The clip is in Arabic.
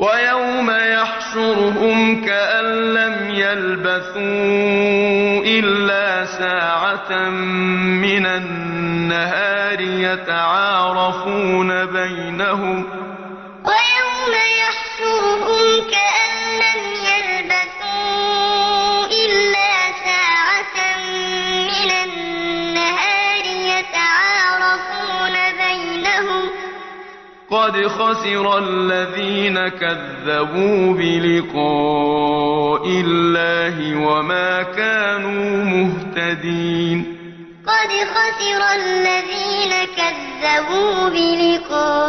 ويوم يحشرهم كأن لم يلبثوا إلا ساعة من النهار يتعارفون بينهم قد خسر الذين كذبوا بلقاء الله وما كانوا مهتدين. قد خسر الذين كذبوا بلقاء